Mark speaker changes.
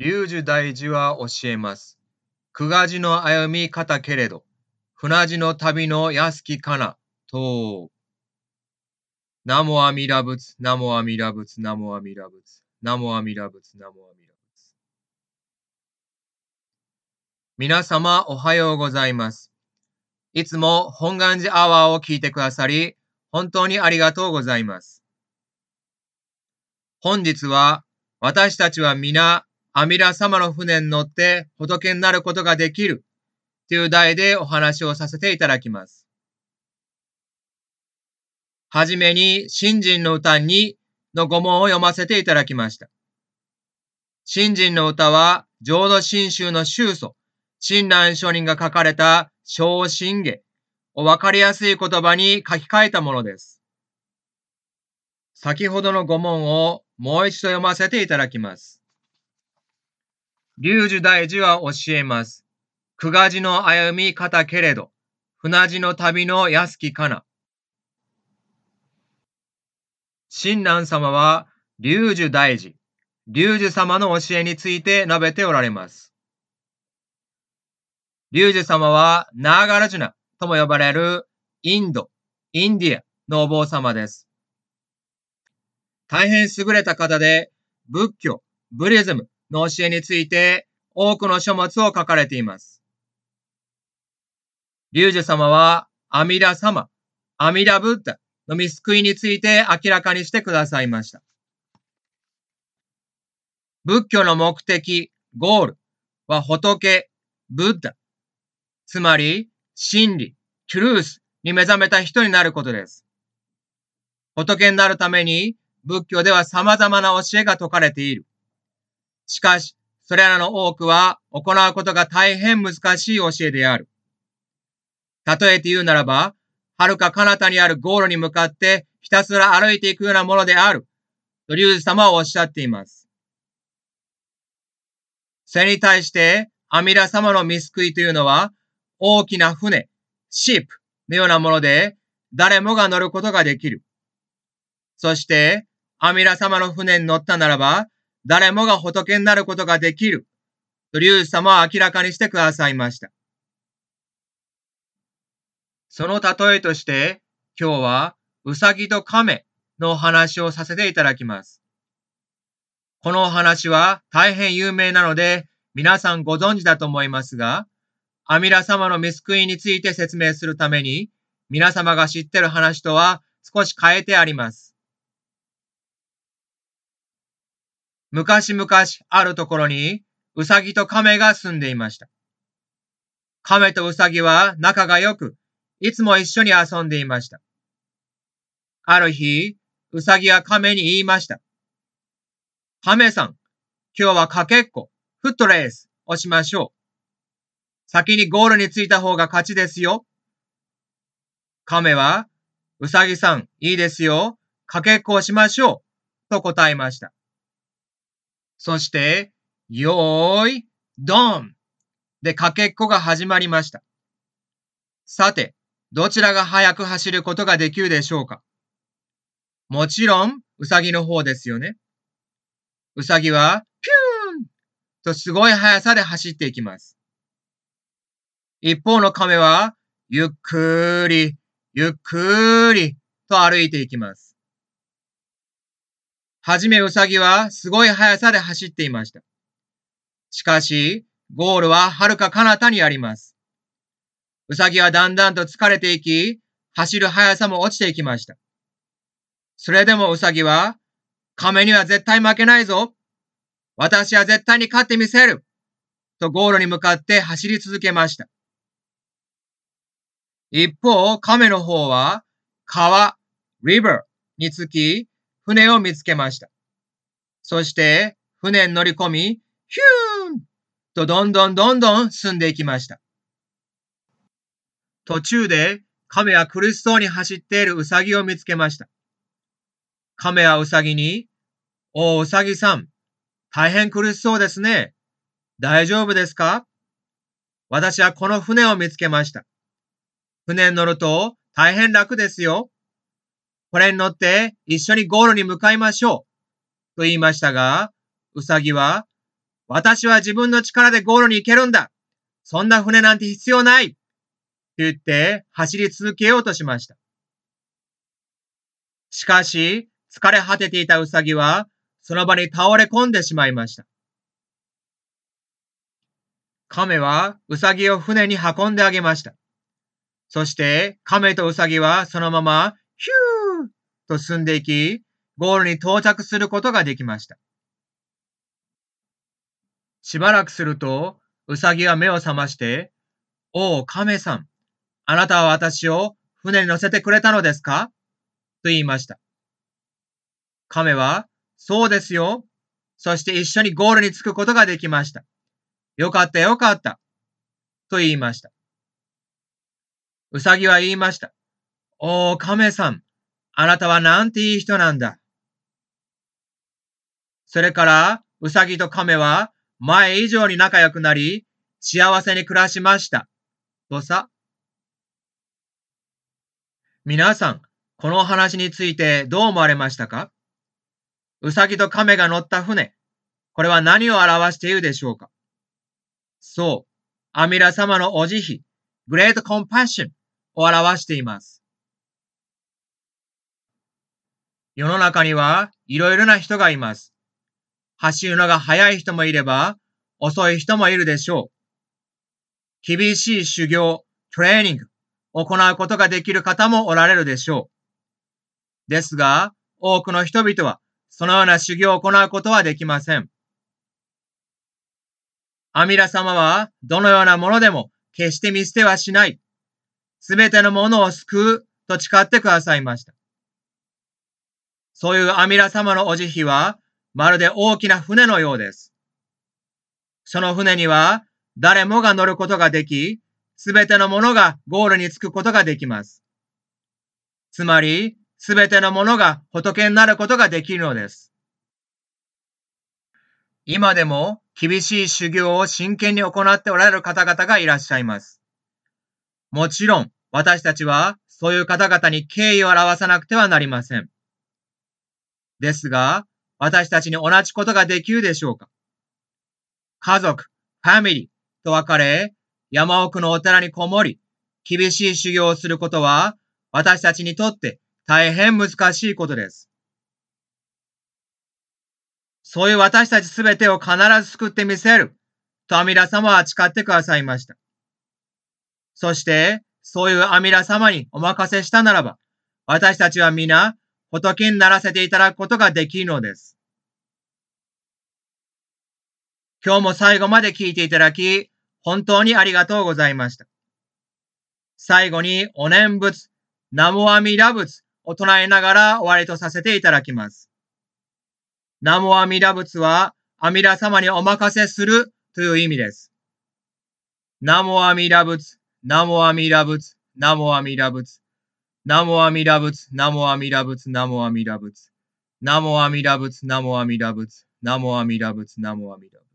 Speaker 1: 龍樹大事は教えます。久我寺の歩み方けれど、船路の旅の安きかな、と。ナモアミラ仏、ナモアミラ仏、ナモアミラ仏、ナモアミラ仏、ナモアミラ仏。皆様おはようございます。いつも本願寺アワーを聞いてくださり、本当にありがとうございます。本日は、私たちは皆、阿弥陀様の船に乗って仏になることができるという題でお話をさせていただきます。はじめに、新人の歌にの語問を読ませていただきました。新人の歌は、浄土真宗の宗祖、親鸞上人が書かれた小信下をわかりやすい言葉に書き換えたものです。先ほどの語問をもう一度読ませていただきます。龍樹大事は教えます。久我寺の歩み方けれど、船路の旅の安きかな。親鸞様は、龍樹大事、龍樹様の教えについて述べておられます。龍樹様は、ナーガラジュナとも呼ばれるインド、インディアのお坊様です。大変優れた方で、仏教、ブリズムの教えについて多くの書物を書かれています。龍樹様は、阿弥陀様、阿弥陀ブッダの見救いについて明らかにしてくださいました。仏教の目的、ゴールは仏、ブッダ、つまり真理、トゥルースに目覚めた人になることです。仏になるために仏教では様々な教えが説かれている。しかし、それらの多くは行うことが大変難しい教えである。例えて言うならば、遥か彼方にあるゴールに向かってひたすら歩いていくようなものである。とリュウジ様はおっしゃっています。それに対して、阿弥陀様の見救いというのは、大きな船、シープのようなもので、誰もが乗ることができる。そして、阿弥陀様の船に乗ったならば、誰もが仏になることができる。と龍様は明らかにしてくださいました。その例えとして、今日は、うさぎと亀のお話をさせていただきます。このお話は大変有名なので、皆さんご存知だと思いますが、阿弥陀様の見救いについて説明するために、皆様が知ってる話とは少し変えてあります。昔々あるところに、うさぎと亀が住んでいました。亀とうさぎは仲が良く、いつも一緒に遊んでいました。ある日、うさぎは亀に言いました。亀さん、今日はかけっこ、フットレースをしましょう。先にゴールに着いた方が勝ちですよ。亀は、うさぎさん、いいですよ。かけっこをしましょう。と答えました。そして、よーい、ドンでかけっこが始まりました。さて、どちらが速く走ることができるでしょうか？もちろん、うさぎの方ですよね。うさぎは、ピューンとすごい速さで走っていきます。一方の亀は、ゆっくり、ゆっくりと歩いていきます。はじめうさぎはすごい速さで走っていました。しかし、ゴールは遥か彼方にあります。うさぎはだんだんと疲れていき、走る速さも落ちていきました。それでもうさぎは、亀には絶対負けないぞ私は絶対に勝ってみせるとゴールに向かって走り続けました。一方、亀の方は、川、river につき、船を見つけました。そして、船に乗り込み、ヒューンとどんどんどんどん進んでいきました。途中で、亀は苦しそうに走っているウサギを見つけました。亀はウサギに、おう、ウサギさん、大変苦しそうですね。大丈夫ですか私はこの船を見つけました。船に乗ると大変楽ですよ。これに乗って一緒にゴールに向かいましょう。と言いましたが、ウサギは、私は自分の力でゴールに行けるんだそんな船なんて必要ないって言って走り続けようとしました。しかし、疲れ果てていたウサギは、その場に倒れ込んでしまいました。亀はウサギを船に運んであげました。そして、亀とウサギはそのまま、ヒューと進んでいき、ゴールに到着することができました。しばらくすると、ウサギは目を覚まして、おお、亀さん、あなたは私を船に乗せてくれたのですか？と言いました。亀は、そうですよ。そして一緒にゴールに着くことができました。よかったよかった。と言いました。うさぎは言いました。おー、亀さん。あなたはなんていい人なんだ。それから、うさぎと亀は前以上に仲良くなり、幸せに暮らしました。とさ？皆さん、この話についてどう思われましたか？うさぎと亀が乗った船。これは何を表しているでしょうか？そう。アミラ様のお慈悲、グレートコンパッションを表しています。世の中にはいろいろな人がいます。走るのが速い人もいれば、遅い人もいるでしょう。厳しい修行、トレーニングを、行うことができる方もおられるでしょう。ですが、多くの人々はそのような修行を行うことはできません。アミラ様は、どのようなものでも決して見捨てはしない。すべてのものを救うと誓ってくださいました。そういうアミラ様のお慈悲は、まるで大きな船のようです。その船には、誰もが乗ることができ、すべてのものがゴールに着くことができます。つまり、すべてのものが仏になることができるのです。今でも厳しい修行を真剣に行っておられる方々がいらっしゃいます。もちろん、私たちはそういう方々に敬意を表さなくてはなりません。ですが、私たちに同じことができるでしょうか？家族、ファミリーと別れ、山奥のお寺にこもり、厳しい修行をすることは、私たちにとって大変難しいことです。そういう私たちすべてを必ず救ってみせる、と阿弥陀様は誓ってくださいました。そして、そういう阿弥陀様にお任せしたならば、私たちは皆、仏にならせていただくことができるのです。今日も最後まで聞いていただき、本当にありがとうございました。最後にお念仏、ナモアミラ仏を唱えながら終わりとさせていただきます。ナモアミラ仏は、阿弥陀様にお任せするという意味です。ナモアミラ仏、ナモアミラ仏、ナモアミラ仏、ナモアミラ仏、ナモアミラ仏、ナモアミラ仏、ナモアミラ仏、ナモアミラ仏、ナモアミラ仏、ナモアミラ仏。